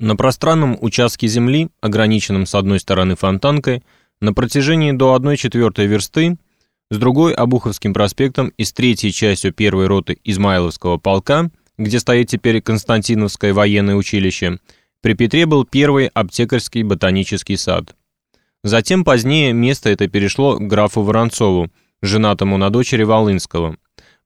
На пространном участке земли, ограниченном с одной стороны фонтанкой, на протяжении до 1 четвертой версты, с другой Обуховским проспектом и с третьей частью первой роты Измайловского полка, где стоит теперь Константиновское военное училище, при Петре был первый аптекарский ботанический сад. Затем позднее место это перешло к графу Воронцову, женатому на дочери Волынского.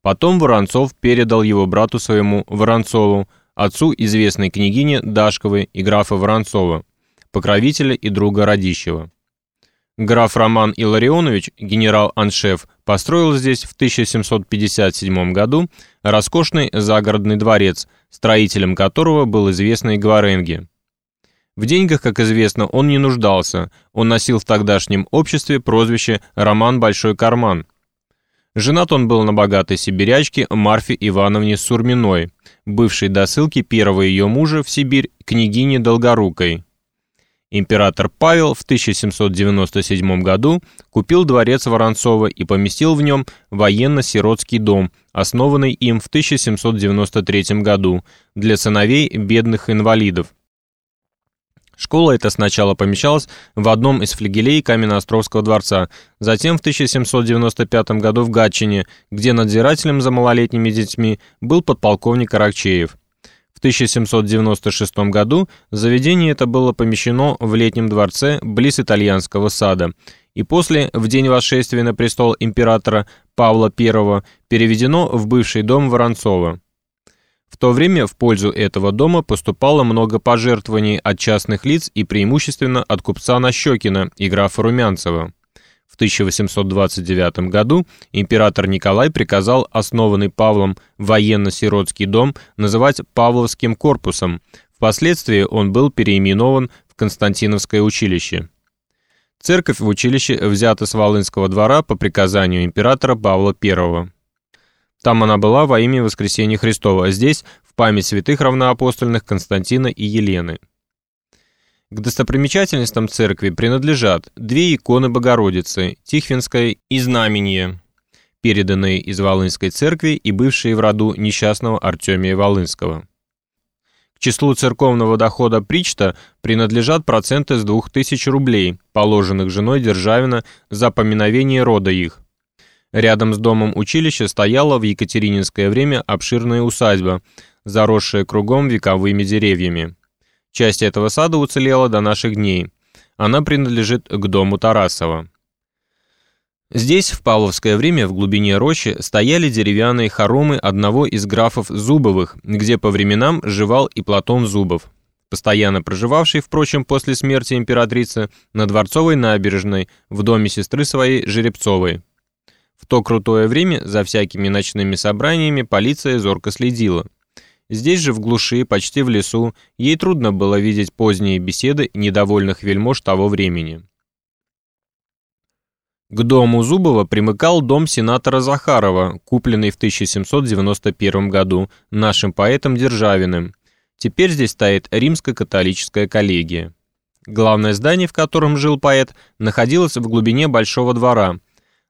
Потом Воронцов передал его брату своему Воронцову, отцу известной княгини Дашковой и графа Воронцова, покровителя и друга Радищева. Граф Роман Илларионович, генерал-аншеф, построил здесь в 1757 году роскошный загородный дворец, строителем которого был известный Гваренги. В деньгах, как известно, он не нуждался, он носил в тогдашнем обществе прозвище «Роман Большой Карман», Женат он был на богатой сибирячке Марфе Ивановне Сурминой, бывшей до ссылки первого ее мужа в Сибирь, княгине Долгорукой. Император Павел в 1797 году купил дворец Воронцова и поместил в нем военно-сиротский дом, основанный им в 1793 году для сыновей бедных инвалидов. Школа эта сначала помещалась в одном из флигелей Каменноостровского дворца, затем в 1795 году в Гатчине, где надзирателем за малолетними детьми был подполковник Аракчеев. В 1796 году заведение это было помещено в летнем дворце близ итальянского сада, и после, в день восшествия на престол императора Павла I, переведено в бывший дом Воронцова. В то время в пользу этого дома поступало много пожертвований от частных лиц и преимущественно от купца Нащекина и графа Румянцева. В 1829 году император Николай приказал основанный Павлом военно-сиротский дом называть Павловским корпусом. Впоследствии он был переименован в Константиновское училище. Церковь в училище взята с Волынского двора по приказанию императора Павла I. Там она была во имя Воскресения Христова, а здесь в память святых равноапостольных Константина и Елены. К достопримечательностям церкви принадлежат две иконы Богородицы, Тихвинская и Знамение, переданные из Волынской церкви и бывшие в роду несчастного Артемия Волынского. К числу церковного дохода Причта принадлежат проценты с 2000 рублей, положенных женой Державина за поминовение рода их, Рядом с домом училища стояла в екатерининское время обширная усадьба, заросшая кругом вековыми деревьями. Часть этого сада уцелела до наших дней. Она принадлежит к дому Тарасова. Здесь в Павловское время в глубине рощи стояли деревянные хоромы одного из графов Зубовых, где по временам жевал и Платон Зубов, постоянно проживавший, впрочем, после смерти императрицы на Дворцовой набережной в доме сестры своей Жеребцовой. В то крутое время за всякими ночными собраниями полиция зорко следила. Здесь же, в глуши, почти в лесу, ей трудно было видеть поздние беседы недовольных вельмож того времени. К дому Зубова примыкал дом сенатора Захарова, купленный в 1791 году нашим поэтом Державиным. Теперь здесь стоит римско-католическая коллегия. Главное здание, в котором жил поэт, находилось в глубине большого двора,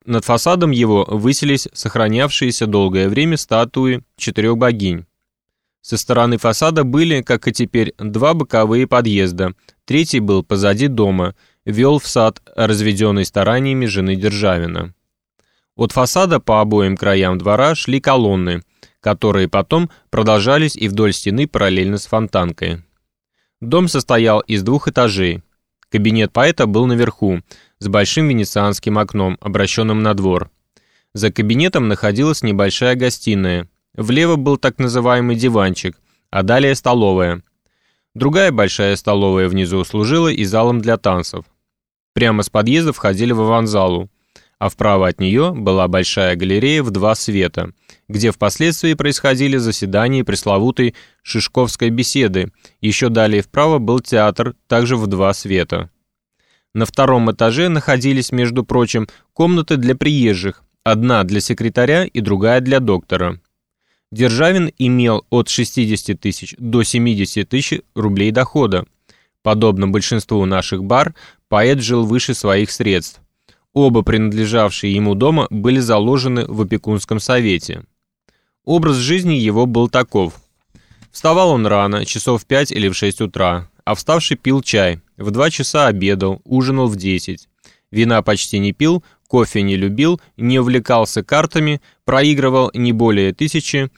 над фасадом его высились сохранявшиеся долгое время статуи четырех богинь. Со стороны фасада были, как и теперь, два боковые подъезда. Третий был позади дома, вел в сад, разведенный стараниями жены Державина. От фасада по обоим краям двора шли колонны, которые потом продолжались и вдоль стены параллельно с фонтанкой. Дом состоял из двух этажей. Кабинет поэта был наверху, с большим венецианским окном, обращенным на двор. За кабинетом находилась небольшая гостиная. Влево был так называемый диванчик, а далее столовая. Другая большая столовая внизу служила и залом для танцев. Прямо с подъезда входили в аванзалу, а вправо от нее была большая галерея в два света, где впоследствии происходили заседания пресловутой Шишковской беседы. Еще далее вправо был театр, также в два света. На втором этаже находились, между прочим, комнаты для приезжих, одна для секретаря и другая для доктора. Державин имел от 60 тысяч до 70 тысяч рублей дохода. Подобно большинству наших бар, поэт жил выше своих средств. Оба принадлежавшие ему дома были заложены в опекунском совете. Образ жизни его был таков. Вставал он рано, часов в 5 или в 6 утра, а вставший пил чай, в два часа обедал, ужинал в десять. Вина почти не пил, кофе не любил, не увлекался картами, проигрывал не более тысячи,